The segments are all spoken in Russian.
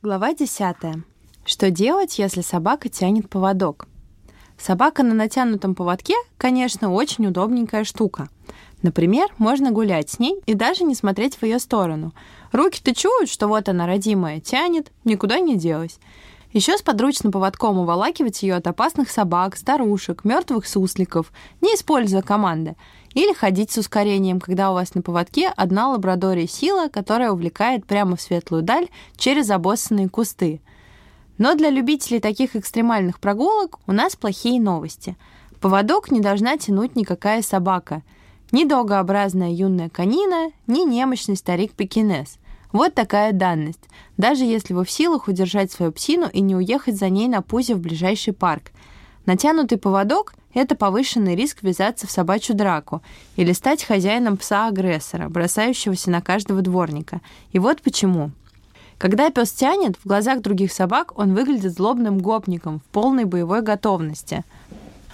Глава 10. Что делать, если собака тянет поводок? Собака на натянутом поводке, конечно, очень удобненькая штука. Например, можно гулять с ней и даже не смотреть в ее сторону. Руки-то чуют, что вот она, родимая, тянет, никуда не делась. Еще с подручным поводком уволакивать ее от опасных собак, старушек, мертвых сусликов, не используя команды. Или ходить с ускорением, когда у вас на поводке одна лабрадория сила, которая увлекает прямо в светлую даль через обоссанные кусты. Но для любителей таких экстремальных прогулок у нас плохие новости. Поводок не должна тянуть никакая собака. Ни долгообразная юная канина, ни немощный старик-пекинес. Вот такая данность. Даже если вы в силах удержать свою псину и не уехать за ней на пузе в ближайший парк. Натянутый поводок это повышенный риск ввязаться в собачью драку или стать хозяином пса-агрессора, бросающегося на каждого дворника. И вот почему. Когда пес тянет, в глазах других собак он выглядит злобным гопником в полной боевой готовности.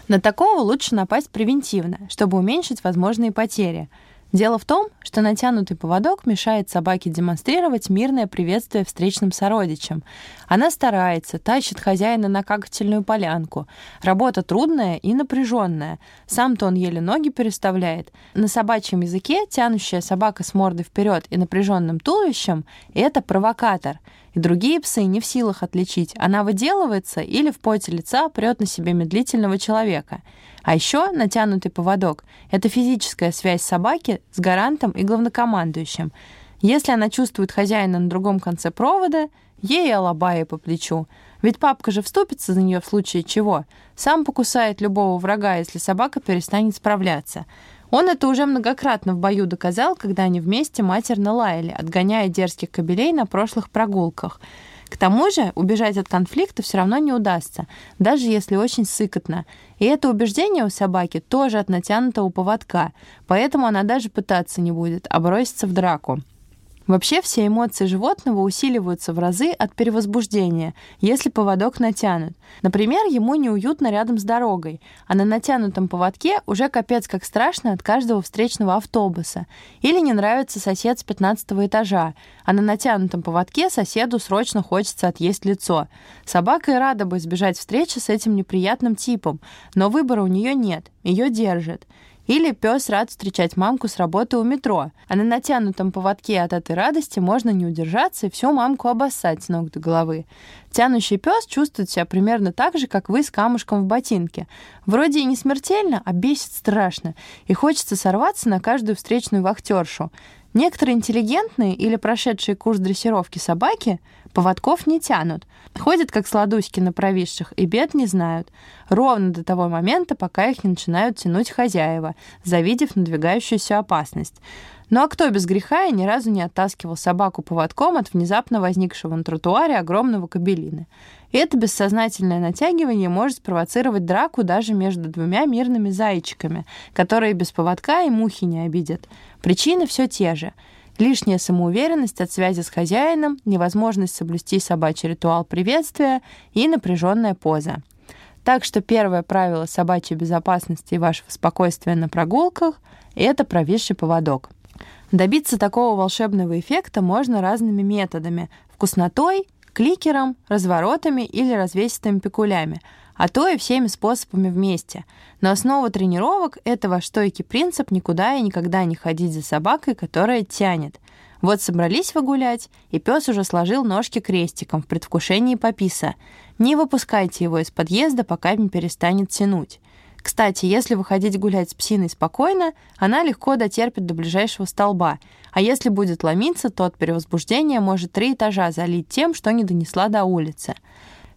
На такого лучше напасть превентивно, чтобы уменьшить возможные потери – Дело в том, что натянутый поводок мешает собаке демонстрировать мирное приветствие встречным сородичам. Она старается, тащит хозяина на какательную полянку. Работа трудная и напряженная. Сам-то он еле ноги переставляет. На собачьем языке тянущая собака с мордой вперед и напряженным туловищем — это провокатор. И другие псы не в силах отличить, она выделывается или в поте лица прет на себе медлительного человека — а еще натянутый поводок — это физическая связь собаки с гарантом и главнокомандующим. Если она чувствует хозяина на другом конце провода, ей алабая по плечу. Ведь папка же вступится за нее в случае чего. Сам покусает любого врага, если собака перестанет справляться. Он это уже многократно в бою доказал, когда они вместе матерно лаяли, отгоняя дерзких кобелей на прошлых прогулках — к тому же убежать от конфликта все равно не удастся, даже если очень сыкотно. И это убеждение у собаки тоже от натянутого поводка, поэтому она даже пытаться не будет, а бросится в драку. Вообще все эмоции животного усиливаются в разы от перевозбуждения, если поводок натянут. Например, ему неуютно рядом с дорогой, а на натянутом поводке уже капец как страшно от каждого встречного автобуса. Или не нравится сосед с 15 этажа, а на натянутом поводке соседу срочно хочется отъесть лицо. Собака и рада бы избежать встречи с этим неприятным типом, но выбора у нее нет, ее держит. Или пес рад встречать мамку с работы у метро, а на натянутом поводке от этой радости можно не удержаться и всю мамку обоссать с ног до головы. Тянущий пес чувствует себя примерно так же, как вы с камушком в ботинке. Вроде и не смертельно, а бесит страшно, и хочется сорваться на каждую встречную вахтершу. Некоторые интеллигентные или прошедшие курс дрессировки собаки поводков не тянут. Ходят как сладуськи на провисших и бед не знают. Ровно до того момента, пока их не начинают тянуть хозяева, завидев надвигающуюся опасность. Ну а кто без греха и ни разу не оттаскивал собаку поводком от внезапно возникшего на тротуаре огромного кабелина? И это бессознательное натягивание может спровоцировать драку даже между двумя мирными зайчиками, которые без поводка и мухи не обидят. Причины все те же. Лишняя самоуверенность от связи с хозяином, невозможность соблюсти собачий ритуал приветствия и напряженная поза. Так что первое правило собачьей безопасности и вашего спокойствия на прогулках — это провисший поводок. Добиться такого волшебного эффекта можно разными методами — вкуснотой, кликером, разворотами или развесистыми пикулями, а то и всеми способами вместе. Но основа тренировок — это ваш стойкий принцип никуда и никогда не ходить за собакой, которая тянет. Вот собрались вы гулять, и пес уже сложил ножки крестиком в предвкушении пописа. Не выпускайте его из подъезда, пока не перестанет тянуть. Кстати, если выходить гулять с псиной спокойно, она легко дотерпит до ближайшего столба, а если будет ломиться, то от перевозбуждения может три этажа залить тем, что не донесла до улицы.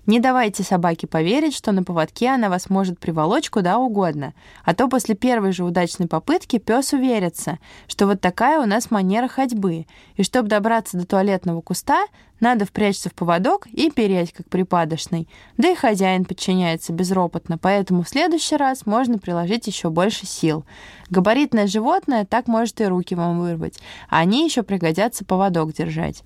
Не давайте собаке поверить, что на поводке она вас может приволочь куда угодно, а то после первой же удачной попытки пес уверится, что вот такая у нас манера ходьбы, и чтобы добраться до туалетного куста, надо впрячься в поводок и переть, как припадочный. Да и хозяин подчиняется безропотно, поэтому в следующий раз можно приложить еще больше сил. Габаритное животное так может и руки вам вырвать, а они еще пригодятся поводок держать.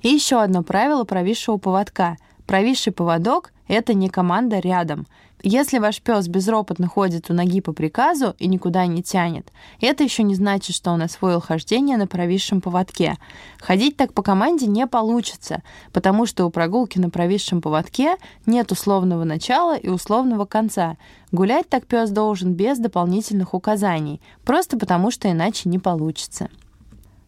И еще одно правило провисшего поводка — Провисший поводок — это не команда рядом. Если ваш пес безропотно ходит у ноги по приказу и никуда не тянет, это еще не значит, что он освоил хождение на провисшем поводке. Ходить так по команде не получится, потому что у прогулки на провисшем поводке нет условного начала и условного конца. Гулять так пес должен без дополнительных указаний, просто потому что иначе не получится.